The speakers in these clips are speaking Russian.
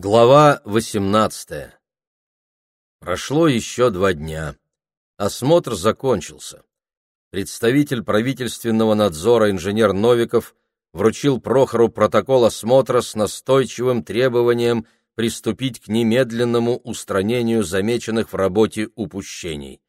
Глава 18. Прошло еще два дня. Осмотр закончился. Представитель правительственного надзора инженер Новиков вручил Прохору протокол осмотра с настойчивым требованием приступить к немедленному устранению замеченных в работе упущений.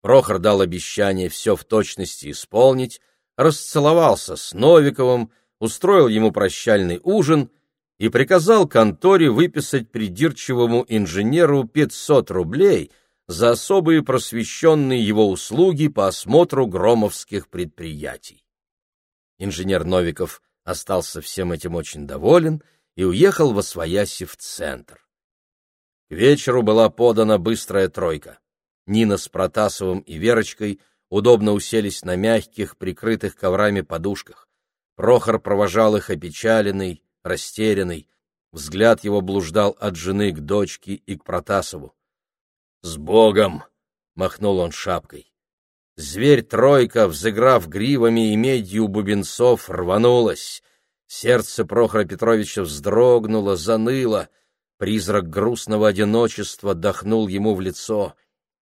Прохор дал обещание все в точности исполнить, расцеловался с Новиковым, устроил ему прощальный ужин — и приказал конторе выписать придирчивому инженеру 500 рублей за особые просвещенные его услуги по осмотру громовских предприятий. Инженер Новиков остался всем этим очень доволен и уехал во свояси в центр. К вечеру была подана быстрая тройка. Нина с Протасовым и Верочкой удобно уселись на мягких, прикрытых коврами подушках. Прохор провожал их опечаленный, растерянный, взгляд его блуждал от жены к дочке и к Протасову. «С Богом!» — махнул он шапкой. Зверь-тройка, взыграв гривами и медью бубенцов, рванулась. Сердце Прохора Петровича вздрогнуло, заныло. Призрак грустного одиночества дохнул ему в лицо.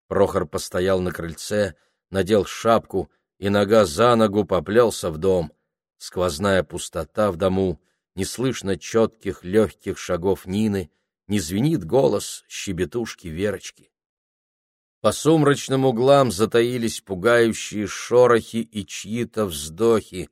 Прохор постоял на крыльце, надел шапку и нога за ногу поплелся в дом. Сквозная пустота в дому, не слышно четких легких шагов Нины, не звенит голос щебетушки Верочки. По сумрачным углам затаились пугающие шорохи и чьи-то вздохи.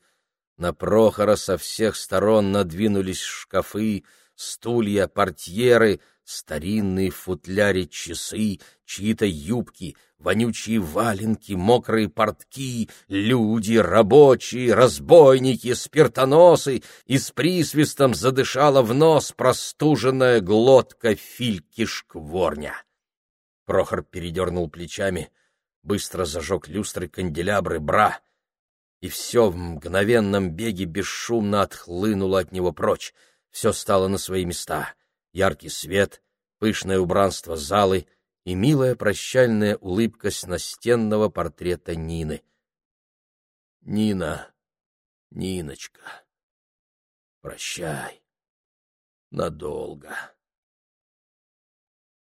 На Прохора со всех сторон надвинулись шкафы, стулья, портьеры, старинные в футляре часы, чьи-то юбки, вонючие валенки, мокрые портки, люди, рабочие, разбойники, спиртоносы, и с присвистом задышала в нос простуженная глотка фильки-шкворня. Прохор передернул плечами, быстро зажег люстры, канделябры, бра, и все в мгновенном беге бесшумно отхлынуло от него прочь, все стало на свои места — яркий свет, пышное убранство залы — и милая прощальная улыбка с настенного портрета Нины. «Нина, Ниночка, прощай, надолго».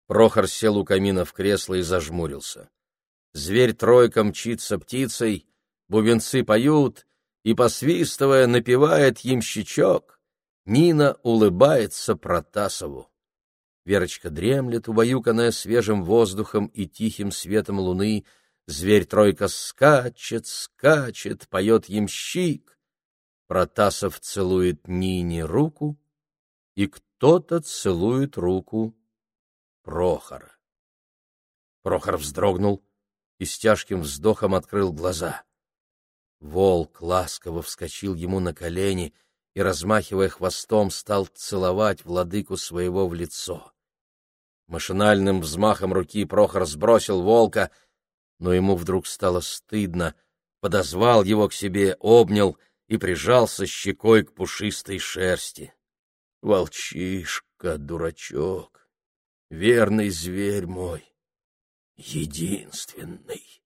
Прохор сел у камина в кресло и зажмурился. Зверь-тройка мчится птицей, бубенцы поют, и, посвистывая, напевает ямщичок. Нина улыбается Протасову. Верочка дремлет, убаюканная свежим воздухом и тихим светом луны. Зверь-тройка скачет, скачет, поет ямщик. Протасов целует Нине руку, и кто-то целует руку Прохора. Прохор вздрогнул и с тяжким вздохом открыл глаза. Волк ласково вскочил ему на колени и, размахивая хвостом, стал целовать владыку своего в лицо. Машинальным взмахом руки Прохор сбросил волка, но ему вдруг стало стыдно, подозвал его к себе, обнял и прижался щекой к пушистой шерсти. Волчишка, дурачок, верный зверь мой, единственный.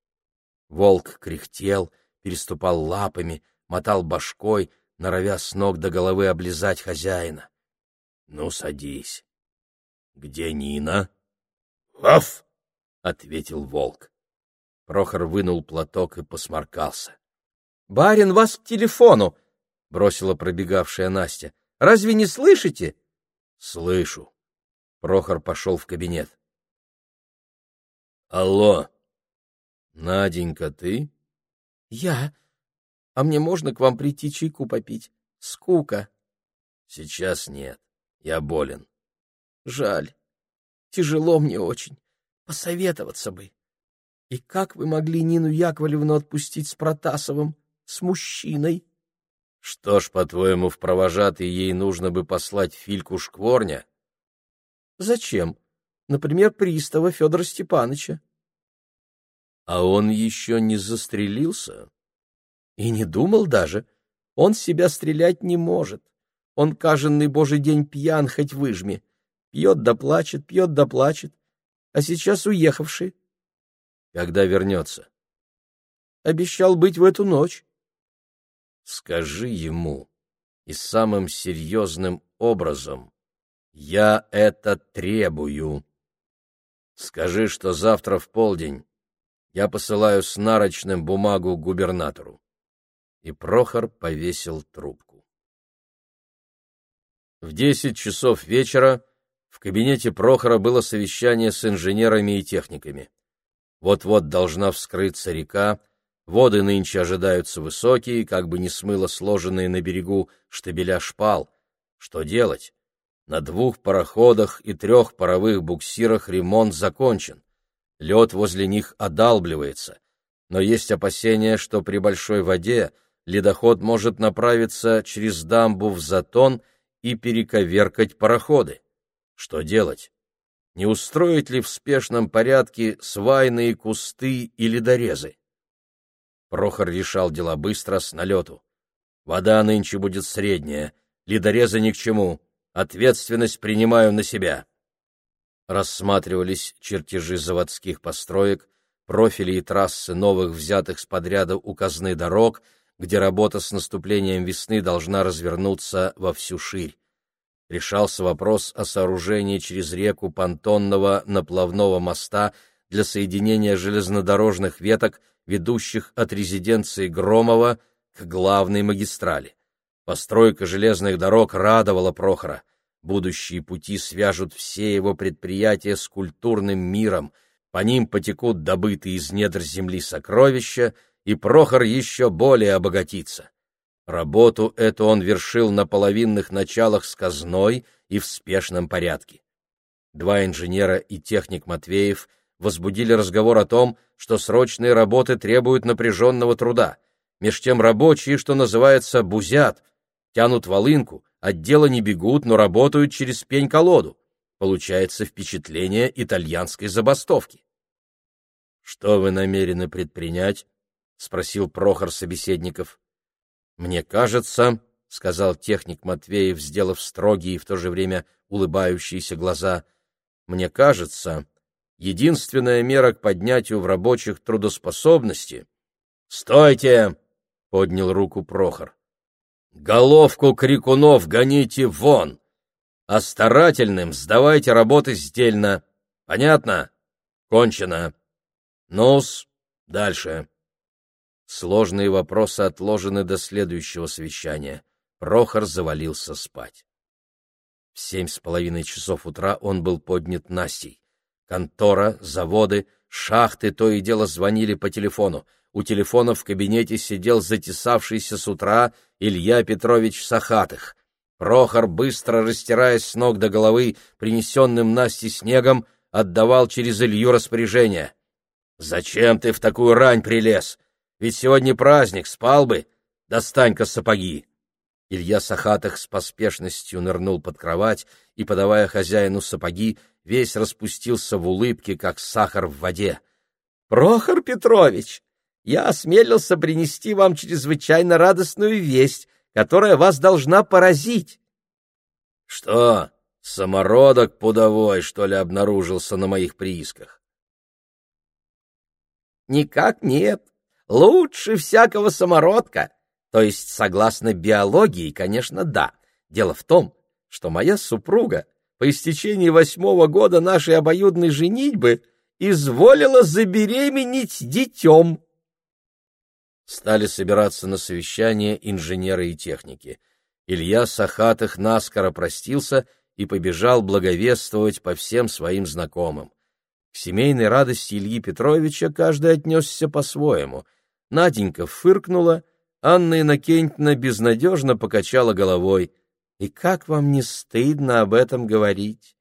Волк кряхтел, переступал лапами, мотал башкой, норовя с ног до головы облизать хозяина. — Ну, садись. Где Нина? Ваф! ответил волк. Прохор вынул платок и посморкался. Барин вас к телефону, бросила пробегавшая Настя. Разве не слышите? Слышу. Прохор пошел в кабинет. Алло. Наденька, ты? Я. А мне можно к вам прийти чайку попить? Скука. Сейчас нет. Я болен. Жаль. Тяжело мне очень. Посоветоваться бы. И как вы могли Нину Яковлевну отпустить с Протасовым, с мужчиной? Что ж, по-твоему, в провожатый ей нужно бы послать Фильку Шкворня? Зачем? Например, пристава Федора Степановича. А он еще не застрелился? И не думал даже. Он себя стрелять не может. Он каждый божий день пьян, хоть выжми. Пьет да плачет, пьет да плачет. А сейчас уехавший. Когда вернется? Обещал быть в эту ночь. Скажи ему и самым серьезным образом. Я это требую. Скажи, что завтра в полдень я посылаю с нарочным бумагу губернатору. И Прохор повесил трубку. В десять часов вечера в кабинете Прохора было совещание с инженерами и техниками. Вот-вот должна вскрыться река, воды нынче ожидаются высокие, как бы не смыло сложенные на берегу штабеля шпал. Что делать? На двух пароходах и трех паровых буксирах ремонт закончен. Лед возле них одалбливается, но есть опасения, что при большой воде ледоход может направиться через дамбу в затон и перековеркать пароходы. Что делать? Не устроить ли в спешном порядке свайные кусты и ледорезы? Прохор решал дела быстро, с налету. Вода нынче будет средняя, ледорезы ни к чему, ответственность принимаю на себя. Рассматривались чертежи заводских построек, профили и трассы новых взятых с подряда указных дорог, где работа с наступлением весны должна развернуться во всю ширь решался вопрос о сооружении через реку понтонного наплавного моста для соединения железнодорожных веток, ведущих от резиденции Громова к главной магистрали. Постройка железных дорог радовала Прохора. Будущие пути свяжут все его предприятия с культурным миром, по ним потекут добытые из недр земли сокровища, и Прохор еще более обогатится. Работу эту он вершил на половинных началах с казной и в спешном порядке. Два инженера и техник Матвеев возбудили разговор о том, что срочные работы требуют напряженного труда. Меж тем рабочие, что называется, бузят, тянут волынку, от дела не бегут, но работают через пень-колоду. Получается впечатление итальянской забастовки. — Что вы намерены предпринять? — спросил Прохор собеседников. Мне кажется, — сказал техник Матвеев, сделав строгие и в то же время улыбающиеся глаза, — мне кажется, единственная мера к поднятию в рабочих трудоспособности... — Стойте! — поднял руку Прохор. — Головку крикунов гоните вон! А старательным сдавайте работы сдельно. Понятно? Кончено. Ну-с, дальше. Сложные вопросы отложены до следующего совещания. Прохор завалился спать. В семь с половиной часов утра он был поднят Настей. Контора, заводы, шахты то и дело звонили по телефону. У телефона в кабинете сидел затесавшийся с утра Илья Петрович Сахатых. Прохор, быстро растираясь с ног до головы, принесенным Настей снегом, отдавал через Илью распоряжение. «Зачем ты в такую рань прилез? Ведь сегодня праздник, спал бы. Достань-ка сапоги. Илья Сахатых с поспешностью нырнул под кровать и, подавая хозяину сапоги, весь распустился в улыбке, как сахар в воде. — Прохор Петрович, я осмелился принести вам чрезвычайно радостную весть, которая вас должна поразить. — Что, самородок пудовой, что ли, обнаружился на моих приисках? — Никак нет, лучше всякого самородка. То есть, согласно биологии, конечно, да. Дело в том, что моя супруга по истечении восьмого года нашей обоюдной женитьбы изволила забеременеть детем. Стали собираться на совещание инженеры и техники. Илья Сахатых наскоро простился и побежал благовествовать по всем своим знакомым. К семейной радости Ильи Петровича каждый отнесся по-своему — Наденька фыркнула, Анна Иннокентьевна безнадежно покачала головой. «И как вам не стыдно об этом говорить?»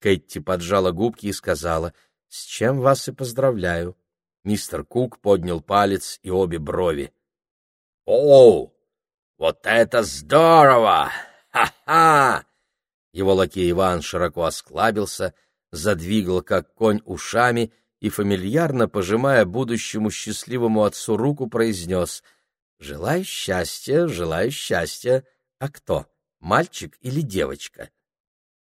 Кэтти поджала губки и сказала, «С чем вас и поздравляю». Мистер Кук поднял палец и обе брови. «О, вот это здорово! Ха-ха!» Его лакей Иван широко осклабился, задвигал, как конь, ушами — и, фамильярно пожимая будущему счастливому отцу руку, произнес «Желаю счастья, желаю счастья. А кто, мальчик или девочка?»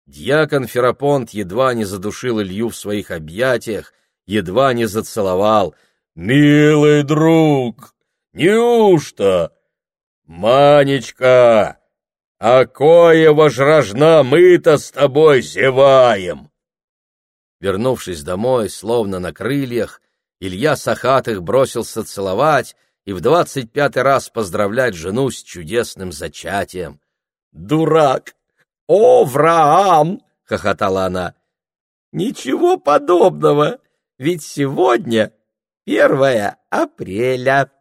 Дьякон Ферапонт едва не задушил Илью в своих объятиях, едва не зацеловал. «Милый друг, неужто? Манечка, А кое вожражна мы-то с тобой зеваем!» Вернувшись домой, словно на крыльях, Илья Сахатых бросился целовать и в двадцать пятый раз поздравлять жену с чудесным зачатием. «Дурак! О, Враам!» — хохотала она. «Ничего подобного, ведь сегодня первое апреля».